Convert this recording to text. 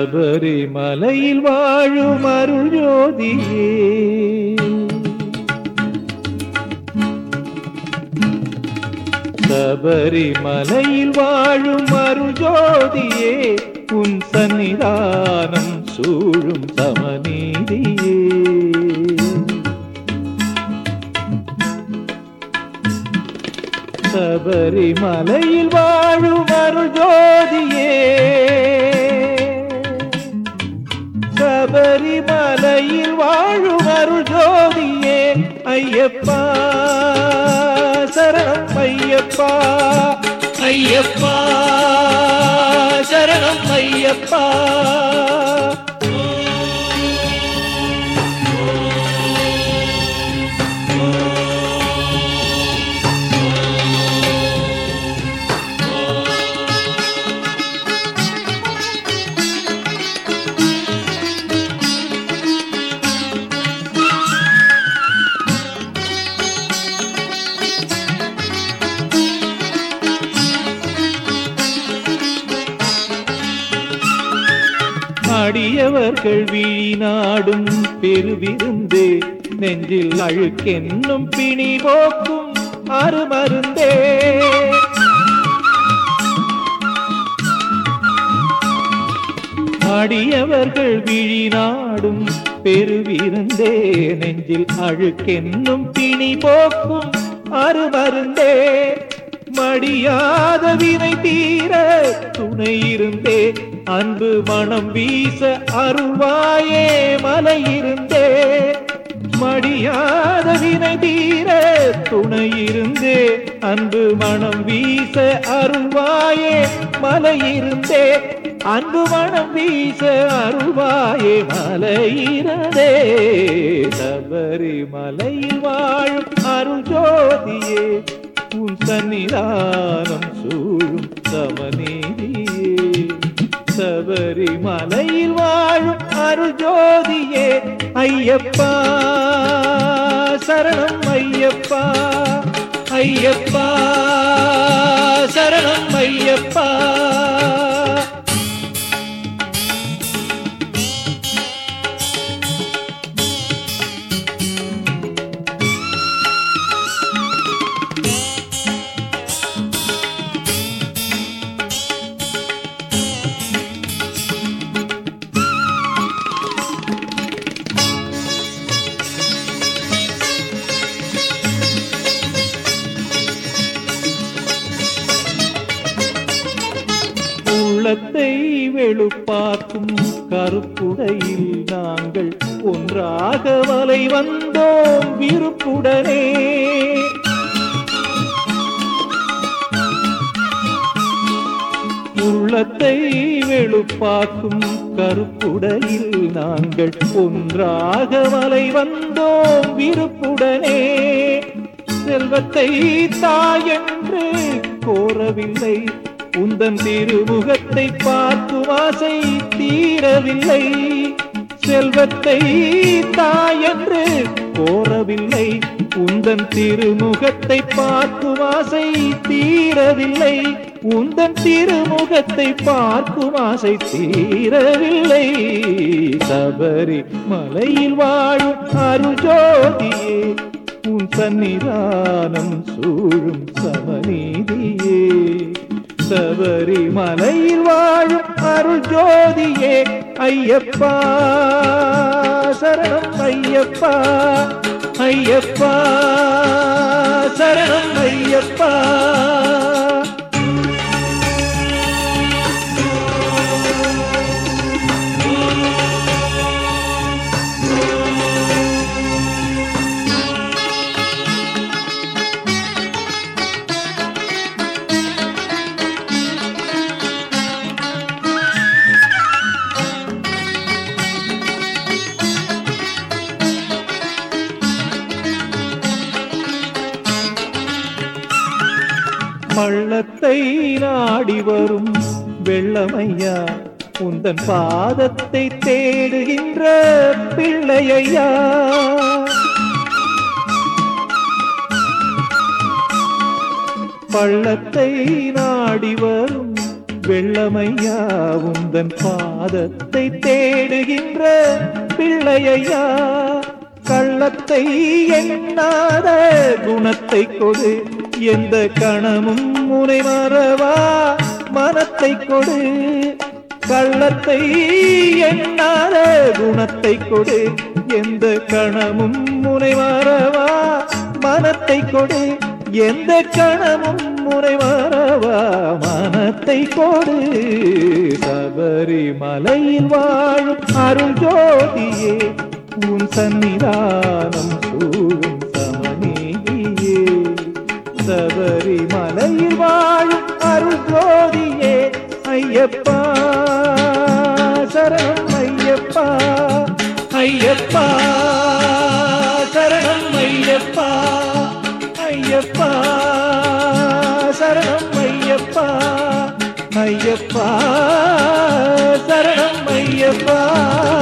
சபரிமலையில் வாழும் அருள் ஜோதியே. சபரிமலையில் வாழும் அருள் ஜோதியே உன் சன்னிதானம் சூழும் சமநீதியே. சபரிமலையில் வாழும் ஐயப்பா சரணம் ஐயப்பா. ஐயப்பா சரணம் ஐயப்பா. பெரியவர்கள் வீணாடும் பெருவிருந்தே? நெஞ்சில் அழுக்கென்னும் பிணி போக்கும் அருமருந்தே. அடியவர்கள் விழிநாடும் பெருவிருந்தே? நெஞ்சில் அழுக்கென்னும் பிணி போக்கும் அருமருந்தே. மடியாத வினை தீர துணை இருந்தே அன்பு மனம் வீச அருள்வாயே மலை இருந்தே. மடியாத வினை தீர துணை இருந்தே அன்பு மனம் வீச அருள்வாயே மலை இருந்தே. அன்பு மனம் வீச அருள்வாயே மலையிறதே சபரி மலையில் வாழும் நிதானம் சூழும் சமநீதியே. சபரிமலையில் வாழும் அருள் ஜோதியே ஐயப்பா. சரணம் ஐயப்பா. ஐயப்பா. சரணம் ஐயப்பா. உள்ளத்தை வெளுப்பாக்கும் கருப்புடையில் நாங்கள் ஒன்றாக வலை வந்தோம் விருப்புடனே. உள்ளத்தை வெளுப்பாக்கும் கருப்புடையில் நாங்கள் ஒன்றாக வலை வந்தோம் விருப்புடனே. செல்வத்தை தாயென்று கோரவில்லை உந்தன் திருமுகத்தை பார்த்து வாசை தீரவில்லை. செல்வத்தை தாயென்று கோரவில்லை. உந்தன் திருமுகத்தை பார்த்து வாசை தீரவில்லை. உந்தன் திருமுகத்தை பார்த்து வாசை தீரவில்லை. சபரி மலையில் வாழும் அருஜோதியே உன் சன்னிதானம் சூழும் சமநீதியே. சபரி மலையில் வாழும் அருள் ஜோதியே ஐயப்பா. சரணம் ஐயப்பா. ஐயப்பா. சரணம் ஐயப்பா. பள்ளத்தை நாடி வரும் வெள்ளமையா உந்தன் பாதத்தை தேடுகின்ற பிள்ளையா பள்ளத்தை நாடி வரும் வெள்ளமையா உந்தன் பாதத்தை தேடுகின்ற பிள்ளையா கள்ளத்தை எண்ணாத குணத்தை கொடு எந்த கணமும் முனை மறவா மனத்தை கொடு. கள்ளத்தை எண்ணாத குணத்தை கொடு. எந்த கணமும் முனை மறவா மனத்தை கொடு. எந்த கணமும் முறை வரவா மனத்தை கொடு. சபரிமலையில் வாழும் அருள் ஜோதியே உன் சன்னிதானம் சூழும் சபரிமலையில் வாழும் அருள் ஜோதியே ஐயப்பா. சரணம் ஐயப்பா. ஐயப்பா. சரணம் ஐயப்பா. ஐயப்பா. சரணம் ஐயப்பா. ஐயப்பா. சரணம் ஐயப்பா.